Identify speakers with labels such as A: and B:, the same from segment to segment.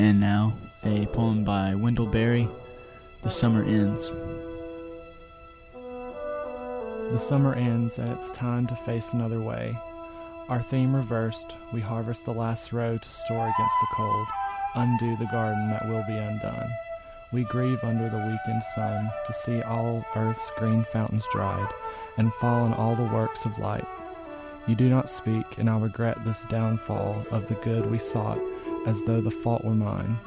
A: And now, a poem by Wendell Berry, The Summer Ends.
B: The summer ends and it's time to face another way. Our theme reversed, we harvest the last row to store against the cold, undo the garden that will be undone. We grieve under the weakened sun to see all earth's green fountains dried and fall fallen all the works of light. You do not speak, and I regret this downfall of the good we sought as though the fault were mine.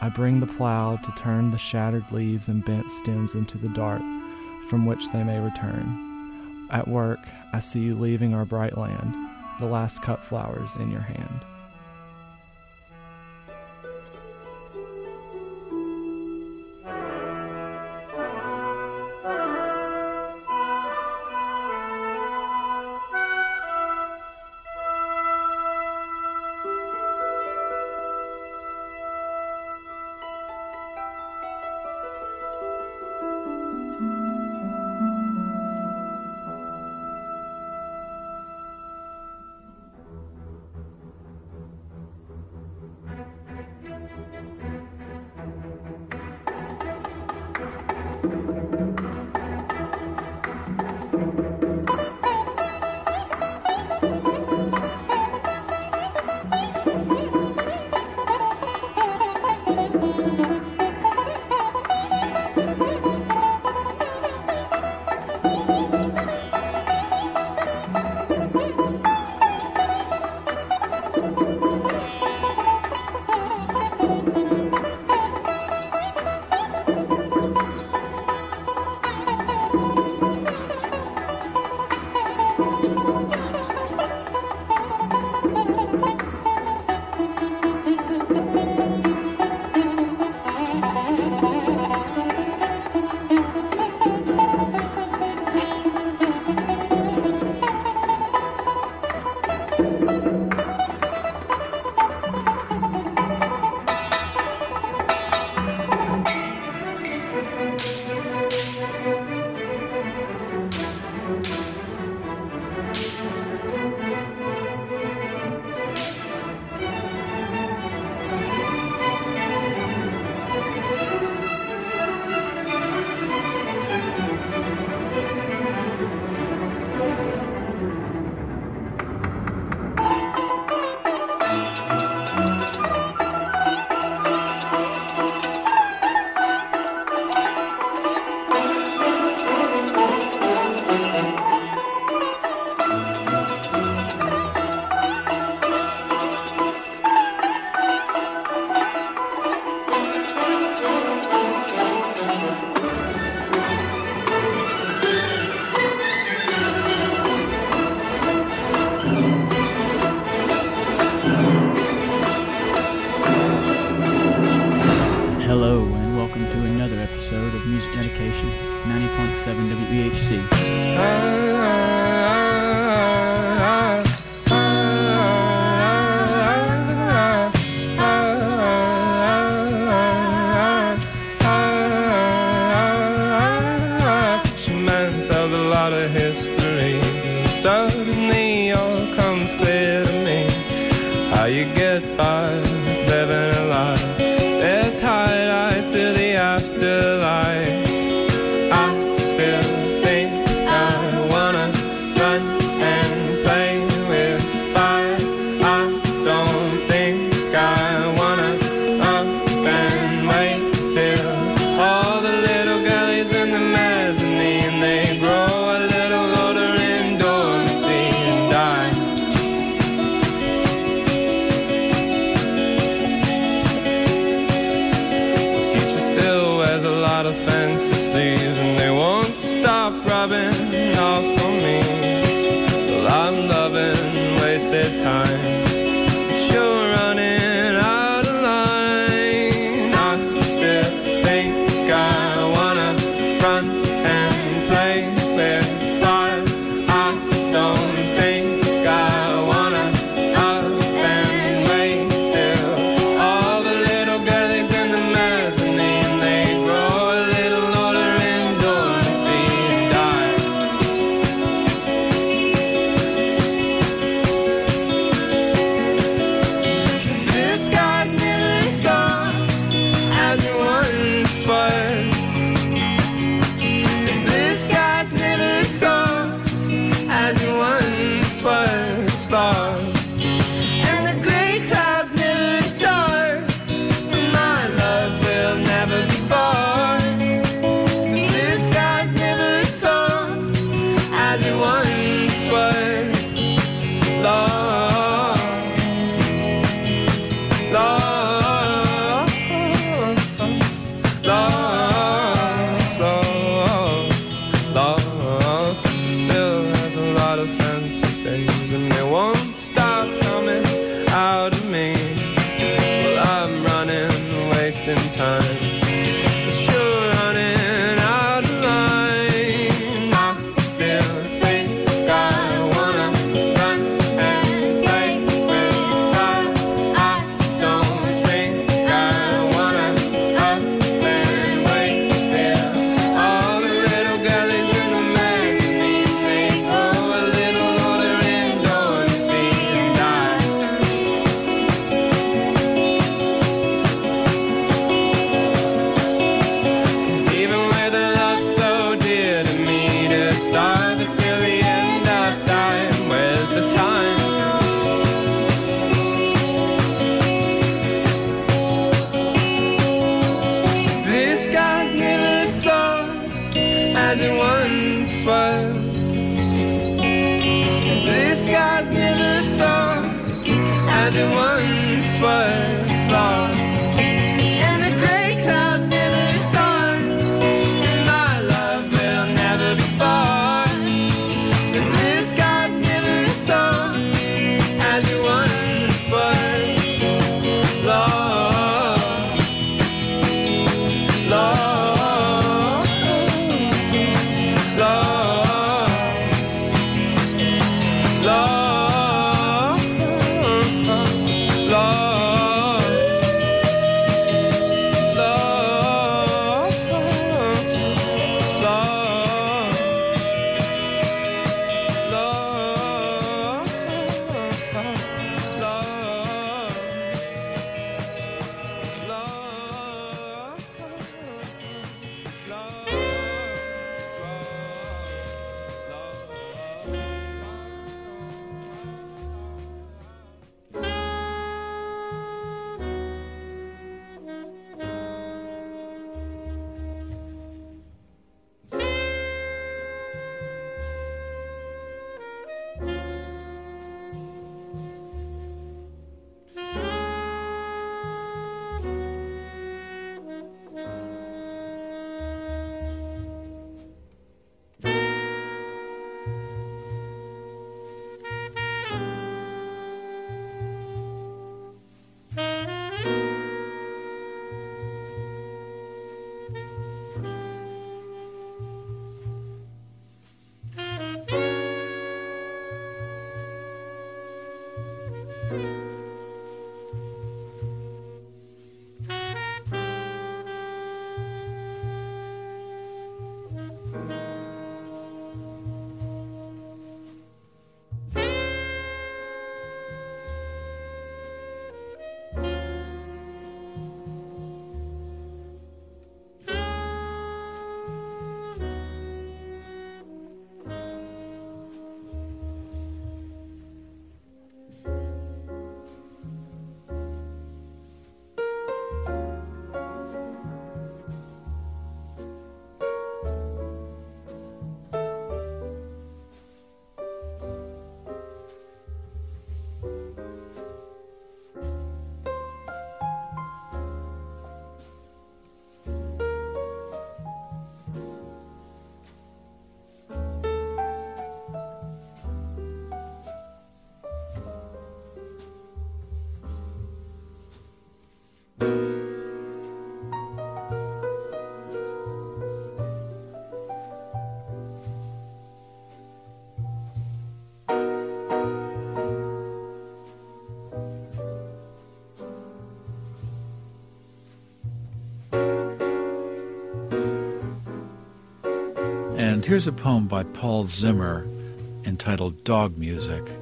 B: I bring the plow to turn the shattered leaves and bent stems into the dark from which they may return. At work, I see you leaving our bright land, the last cut flowers in your hand.
C: Here's a poem by Paul Zimmer entitled Dog Music.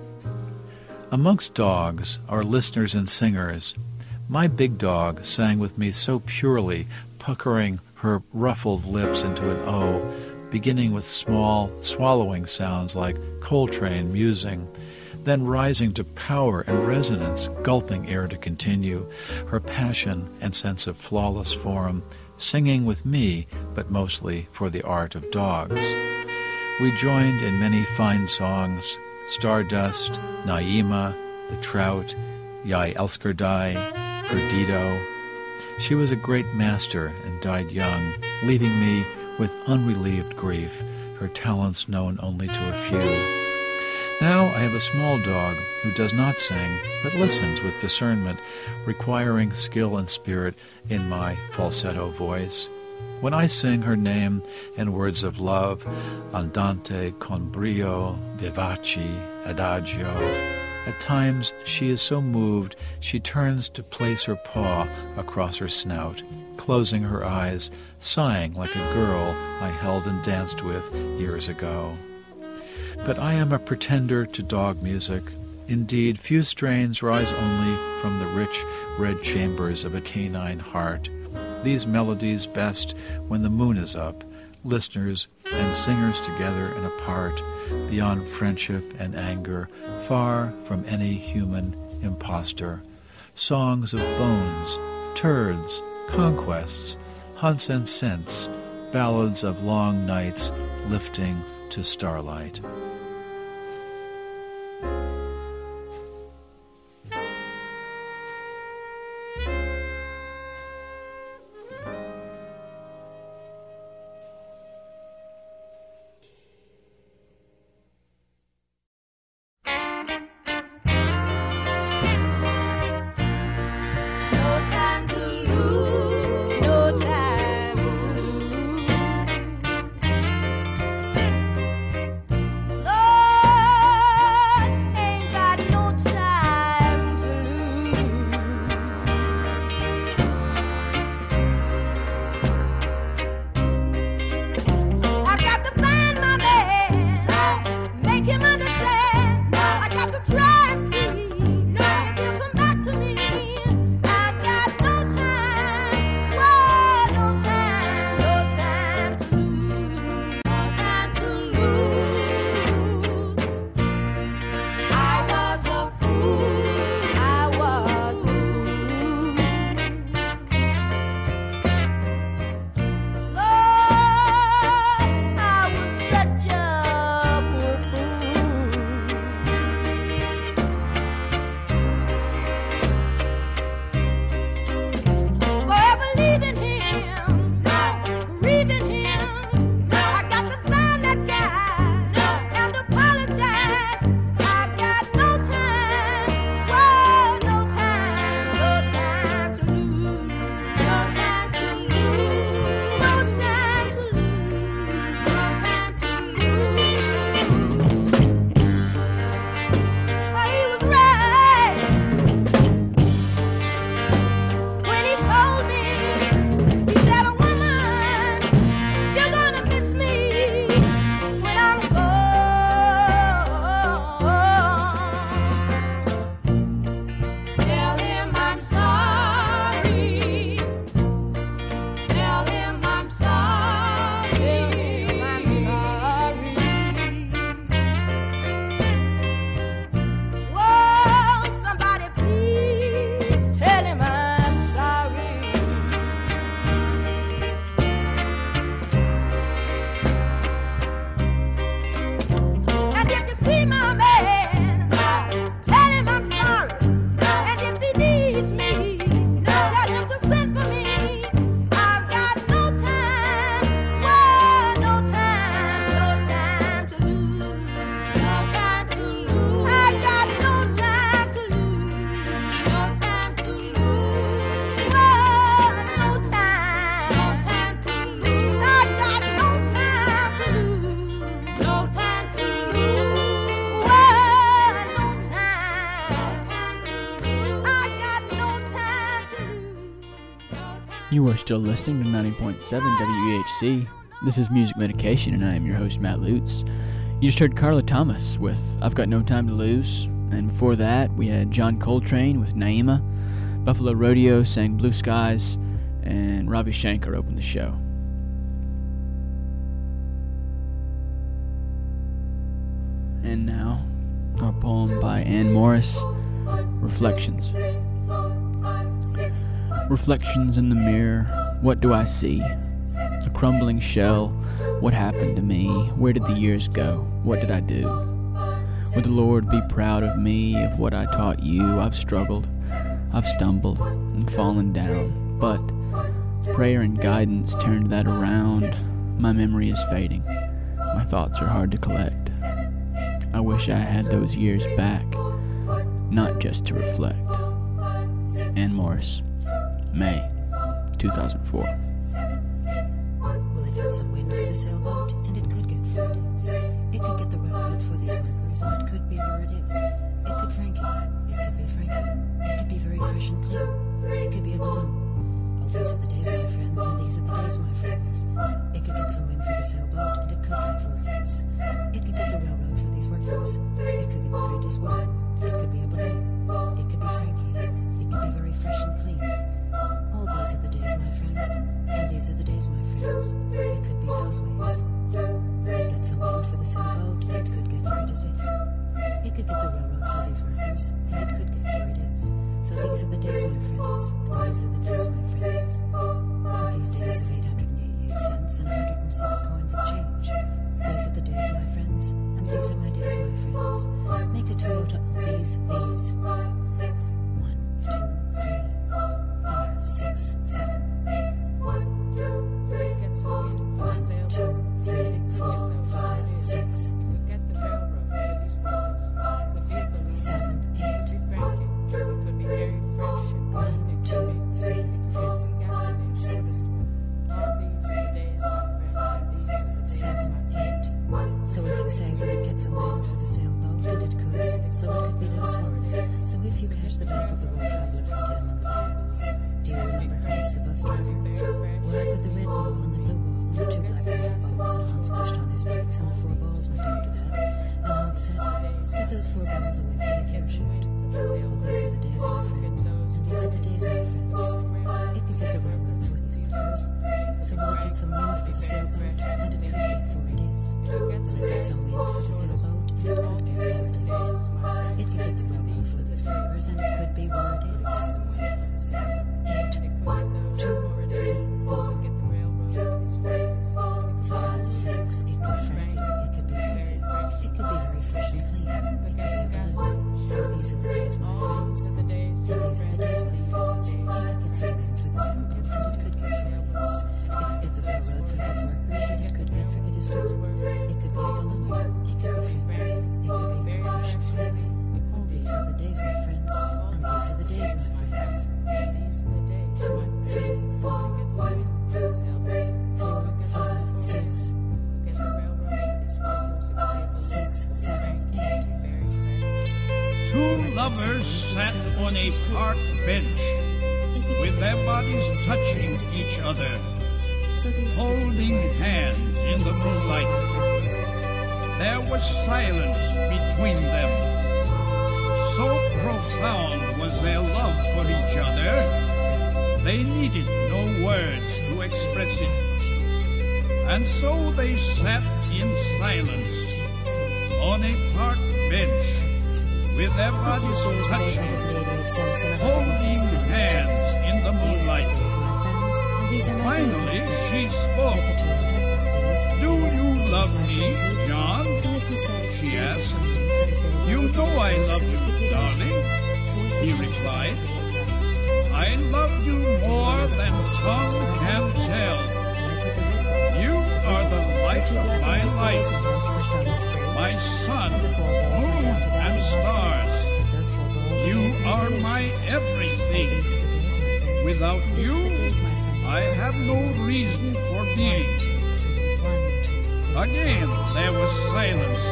C: Amongst dogs are listeners and singers,
D: My big dog sang with me so purely, puckering her ruffled lips into an O, beginning with small, swallowing sounds like Coltrane musing, then rising to power and resonance, gulping air to continue, her passion and sense of flawless form, singing with me, but mostly for the art of dogs. We joined in many fine songs Stardust, Naima, The Trout, Jeg Elsker Dig, Perdido. She was a great master and died young, leaving me with unrelieved grief, her talents known only to a few. Now I have a small dog who does not sing, but listens with discernment, requiring skill and spirit in my falsetto voice. When I sing her name in words of love, andante con brio, vivace, adagio, at times she is so moved she turns to place her paw across her snout, closing her eyes, sighing like a girl I held and danced with years ago. But I am a pretender to dog music. Indeed, few strains rise only from the rich red chambers of a canine heart. These melodies best when the moon is up, listeners and singers together and apart, beyond friendship and anger, far from any human impostor. Songs of bones, turds, conquests, hunts and scents, ballads of long nights lifting to starlight.
E: are still listening to 90.7 WEHC. This is Music Medication, and I am your host, Matt Lutz. You just heard Carla Thomas with I've Got No Time to Lose, and before that, we had John Coltrane with Naima,
A: Buffalo Rodeo sang Blue Skies, and Ravi Shankar opened the show. And now, our poem by Anne Morris Reflections. Reflections in the mirror, what do I see? A crumbling shell, what happened to me? Where did the years go? What did I do? Would the Lord be proud of me, of what I taught you? I've struggled, I've stumbled, and fallen down, but prayer and guidance turned that around. My memory is fading, my thoughts are hard to collect. I wish I had those years back, not just to reflect. Ann Morris. May 2004.
F: Without you, I have no reason for being. Again, there was silence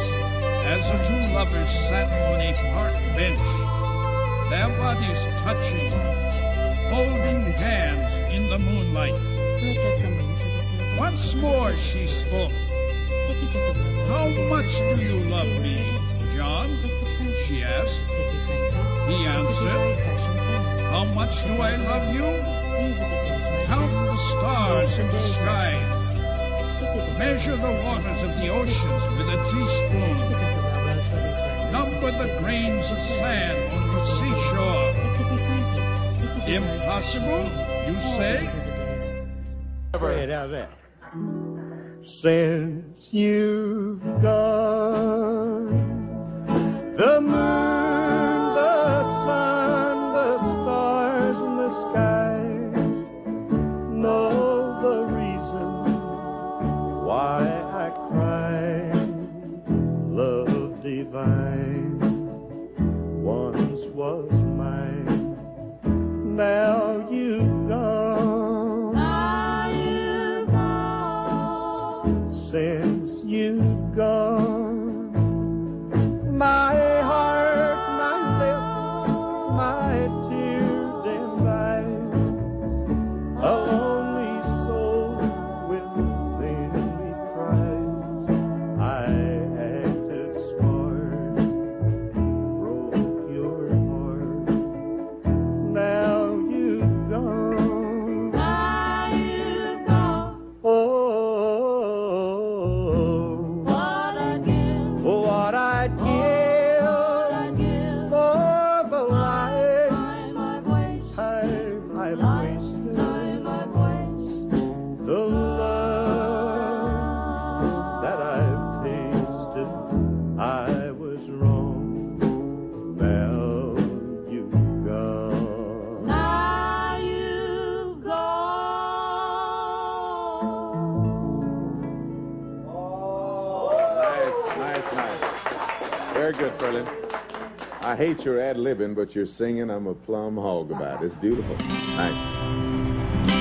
F: as the two lovers sat on a park bench, their bodies touching, holding hands in the moonlight. Once more she spoke. How much do you love me, John? She asked. He answered. How much do I love you? Count the stars in the sky. Measure the waters of the oceans with a teaspoon. Number the grains of sand on the seashore. Impossible, you say?
G: Hey, how's that? Since you've gone, the moon.
H: you're ad libbing, but you're singing. I'm a plum hog about. It's beautiful. Nice.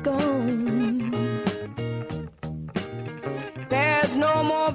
D: Gone. There's no more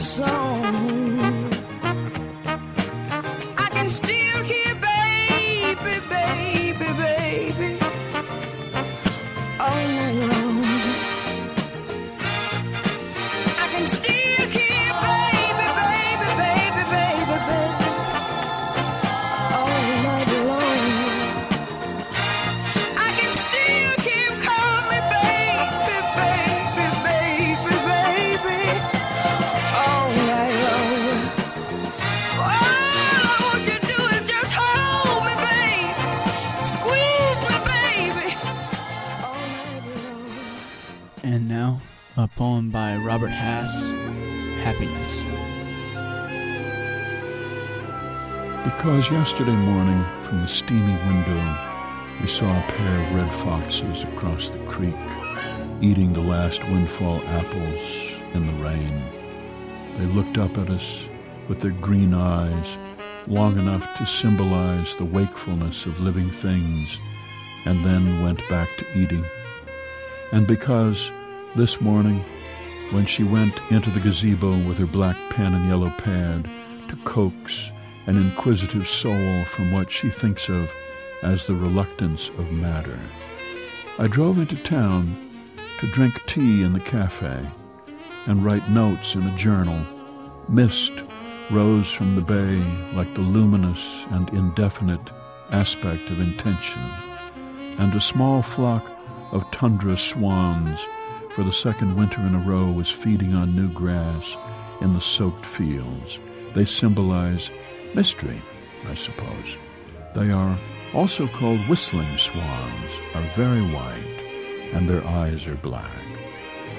D: song.
I: Yesterday morning, from the steamy window, we saw a pair of red foxes across the creek, eating the last windfall apples in the rain. They looked up at us with their green eyes, long enough to symbolize the wakefulness of living things, and then went back to eating. And because this morning, when she went into the gazebo with her black pen and yellow pad to coax an inquisitive soul from what she thinks of as the reluctance of matter, I drove into town to drink tea in the cafe and write notes in a journal. Mist rose from the bay like the luminous and indefinite aspect of intention, and a small flock of tundra swans for the second winter in a row was feeding on new grass in the soaked fields. They symbolize mystery, I suppose. They are also called whistling swans, are very white, and their eyes are black.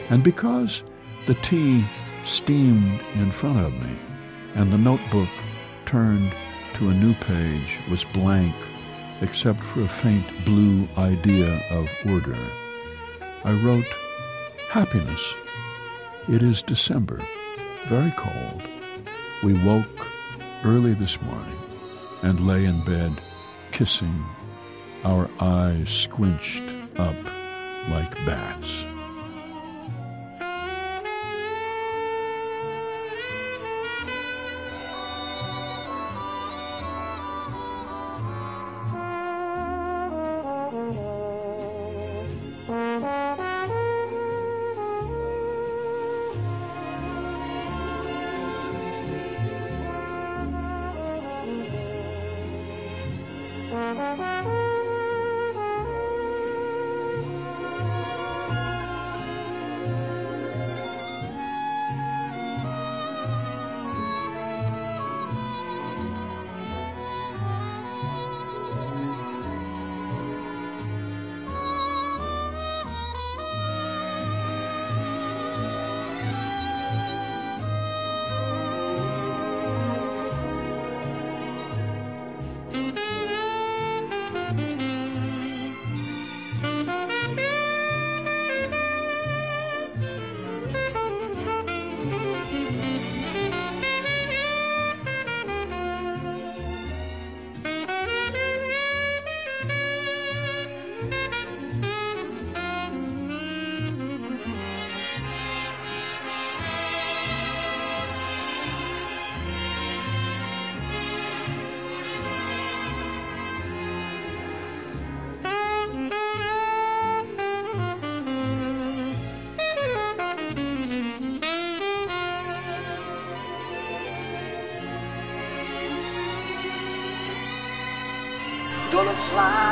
I: And because the tea steamed in front of me, and the notebook turned to a new page was blank except for a faint blue idea of order, I wrote, Happiness. It is December, very cold. We woke early this morning and lay in bed kissing, our eyes squinched up like bats.
J: 来。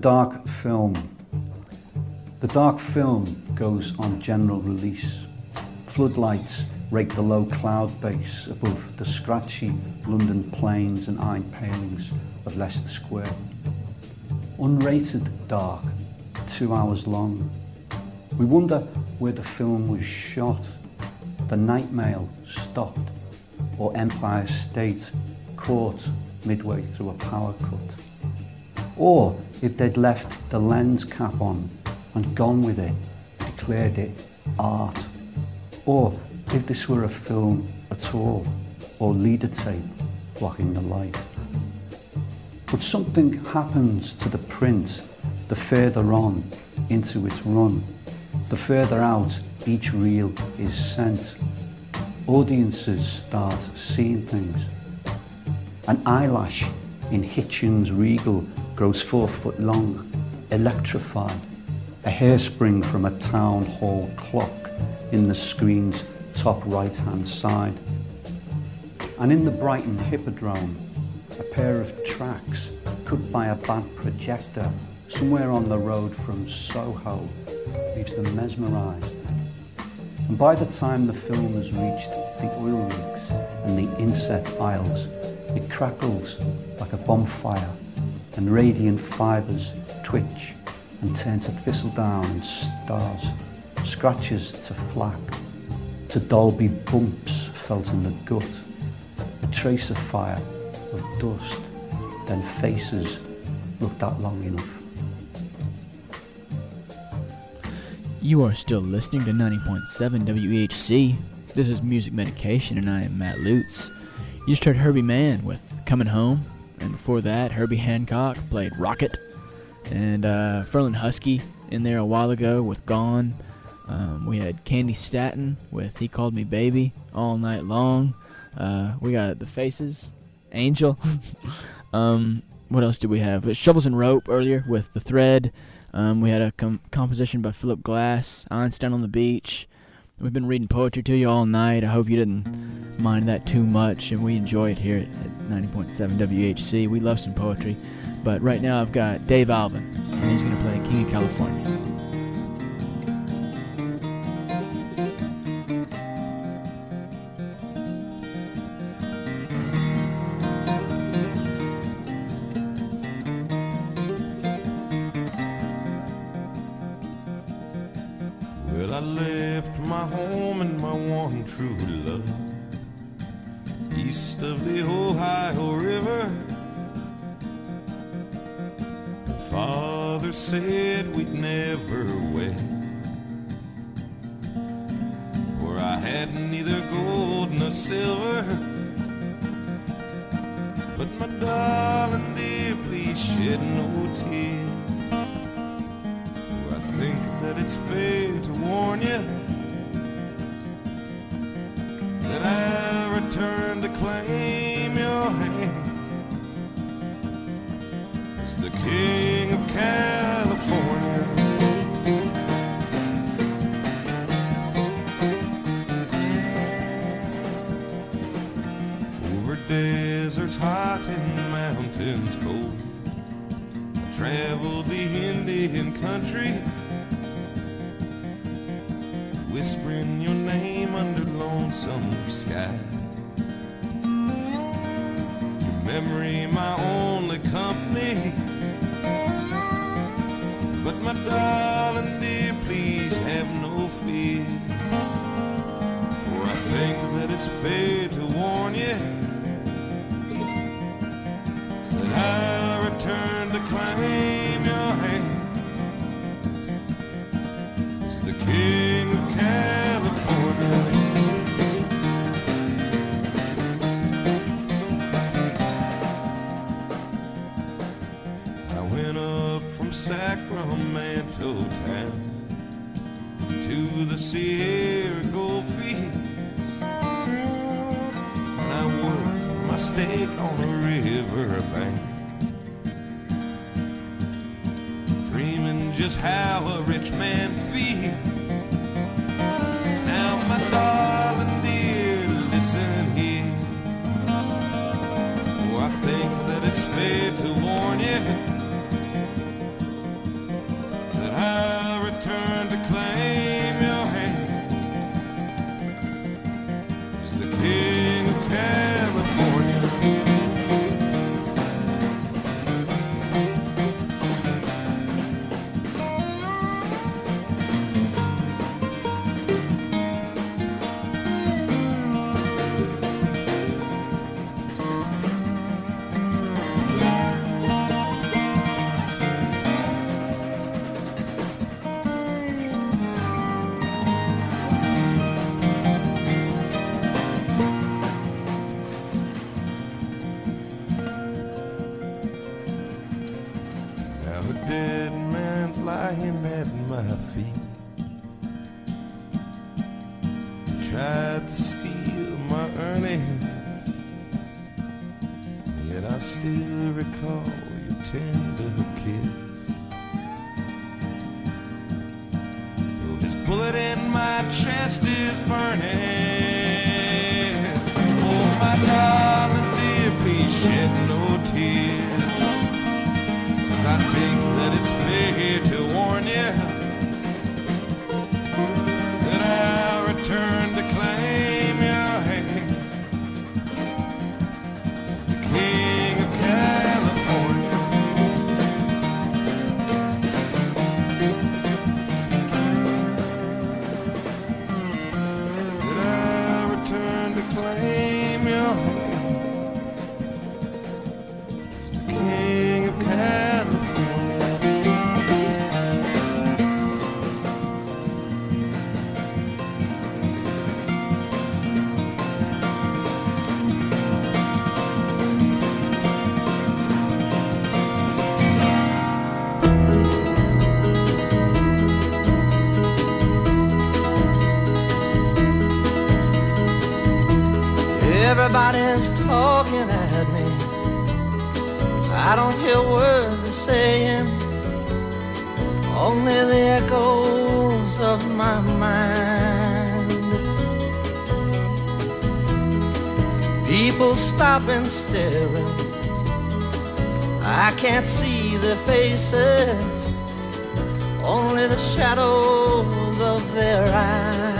K: Dark film. The dark film goes on general release. Floodlights rake the low cloud base above the scratchy London planes and iron palings of Leicester Square. Unrated dark, two hours long. We wonder where the film was shot. The night mail stopped, or Empire State caught midway through a power cut. Or if they'd left the lens cap on and gone with it, declared it art. Or if this were a film at all, or leader tape blocking the light. But something happens to the print the further on into its run, the further out each reel is sent. Audiences start seeing things. An eyelash in Hitchin's Regal grows four foot long, electrified. A hairspring from a town hall clock in the screen's top right hand side. And in the Brighton Hippodrome, a pair of tracks cut by a bad projector somewhere on the road from Soho leaves them mesmerised. And by the time the film has reached the oil rigs and the inset isles, it crackles like a bonfire and radiant fibres twitch and turn to thistledown and stars, scratches to flak, to Dolby bumps felt in the gut, a trace of fire, of dust, then faces looked at long enough.
E: You are still listening to 90.7 WEHC. This is Music Medication, and I am Matt Lutz. You just heard Herbie Mann with Coming Home, and before that, Herbie Hancock played Rockit, and uh, Ferlin Husky in there a while ago with Gone. Um, we had Candi Staton with He Called Me Baby all night long. Uh, we got The Faces, Angel. um, what else did we have? Shovels and Rope earlier with The Thread. Um, we had a com- composition by Philip Glass, Einstein on the Beach. We've been reading poetry to you all night. I hope you didn't mind that too much, and we enjoy it here at, at 90.7 WHC. We love some poetry. But right now I've got Dave Alvin, and he's going to play King of California.
L: Traveled the Indian country whispering your name under lonesome skies. Your memory, my only company. But my darling dear, please have no fear. For I think that it's fair to warn you that I return to claim your hand. It's the king of California. I went up from Sacramento town to the Sierra Gold Field. And I worked my stake on a river just how a rich man feels. Now, my darling dear, listen here. For I think that it's fair
M: Everybody's talking at me. I don't hear words they're saying, only the echoes of my mind. People stop and staring. I can't see their faces, only the shadows of their eyes.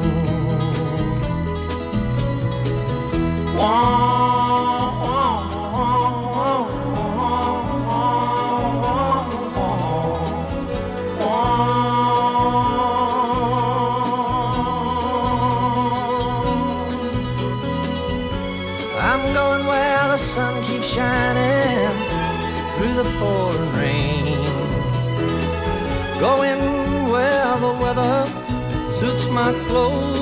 M: I'm going where the sun keeps shining through the pouring rain. Going where the weather suits my clothes.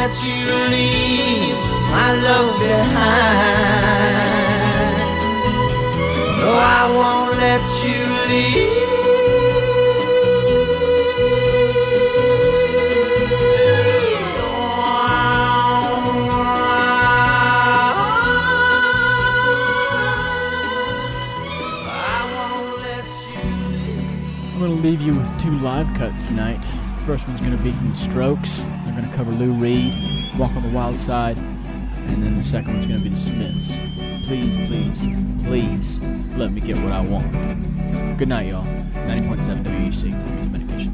M: Won't you leave my love behind. No, I won't let you leave.
A: Leave you with two live cuts tonight. The first one's going to be from the Strokes. Cover Lou Reed, Walk on the Wild Side. And then the second one's going to be the Smiths. Please, please, please let me get what I want. Good night, y'all. 90.7 WHC. Music Medication.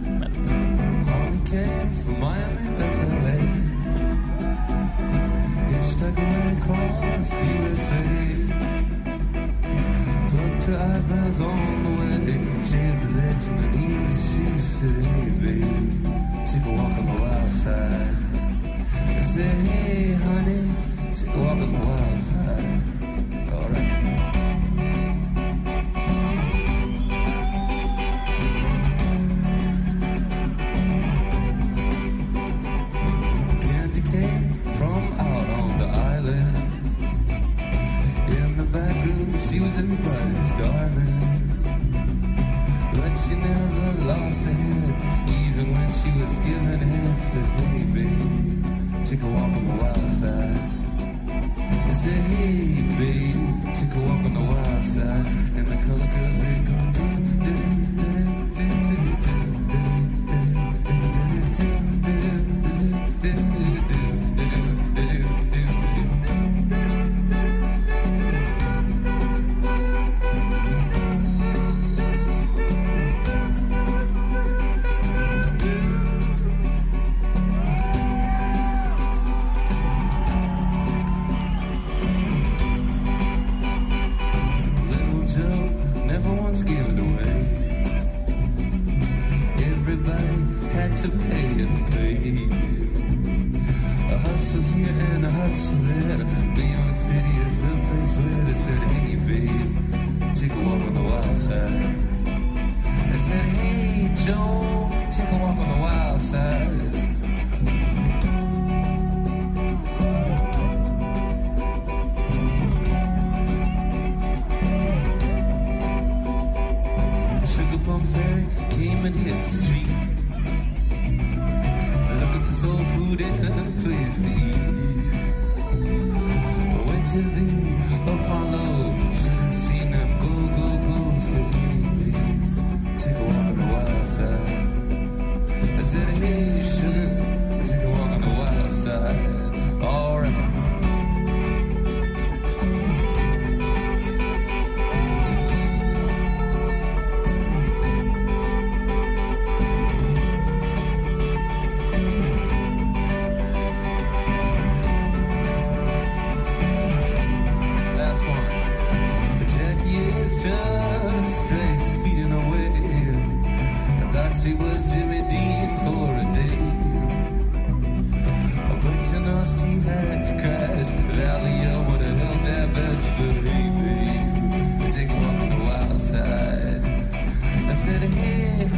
N: Put her take a walk on the wild side. Said, hey, honey, take a walk on the wild side.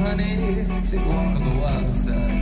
B: Honey, take a walk on the wild side.